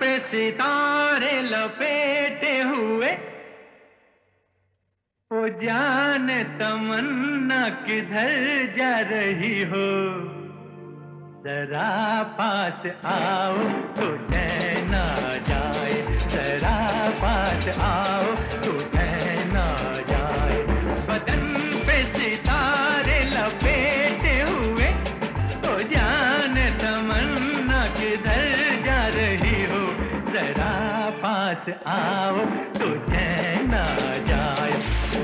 पे सितारे लपेटे हुए। ओ जान तमन्ना किधर जा रही हो। जरा पास आओ तो ना जाए। जरा पास आओ तो पास आओ तो ना जाए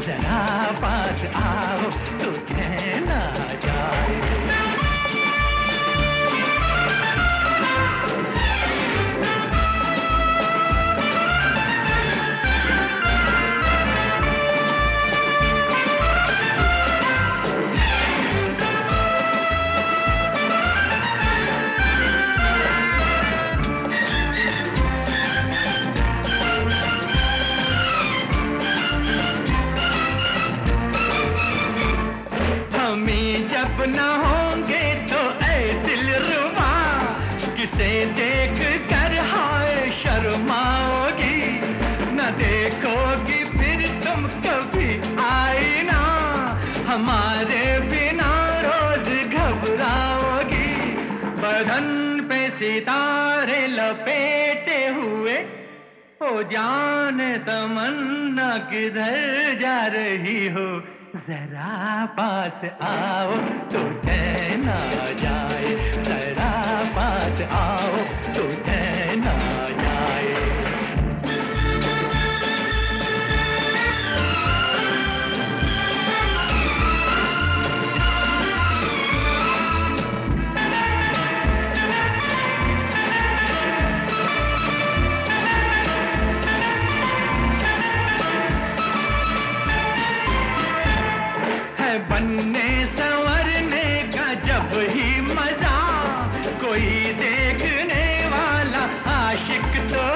जरा पास आओ तो ना जाए हमारे बिना रोज घबराओगी। बदन पे सितारे लपेटे हुए, ओ जान तमन्ना किधर जा रही हो, जरा पास आओ तो ना जाए, जरा पास आओ तो ना बनने संवरने का जब ही मज़ा, कोई देखने वाला आशिक तो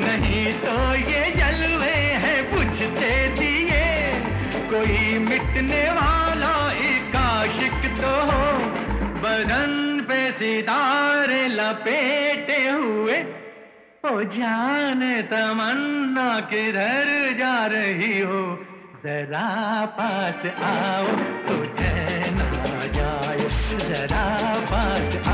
नहीं तो ये जलवे हैं बुझते दिए। कोई मिटने वाला एक आशिक तो हो बदन पे सितारे लपेटे हुए। ओ जान तमन्ना किधर जा रही हो? जरा पास आओ तुझे ना जाए जरा पास आओ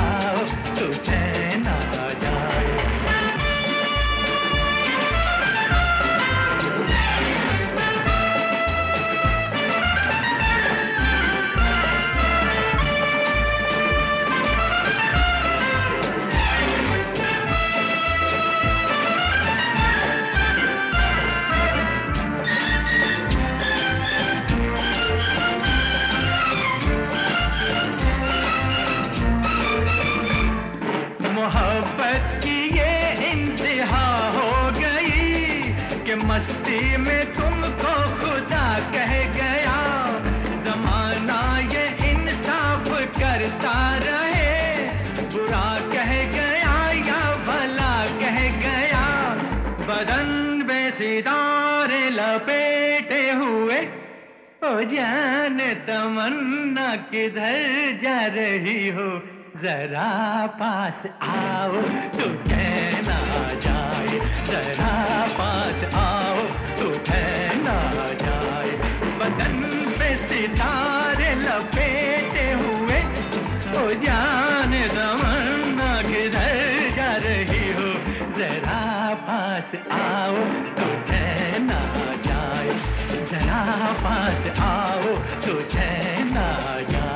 मस्ती में तुमको खुदा कह गया। जमाना ये इंसाफ करता रहे। बुरा कह गया या भला कह गया। बदन में सितारे लपेटे हुए। ओ जान तमन्ना किधर जा रही हो। जरा पास आओ तो कहना जाए जरा पास आओ। सितारे लपेटे हुए ओ जान तमन्ना किधर जा रही हो? जरा पास आओ तो ना जाए। जरा पास आओ तुझे ना जाए।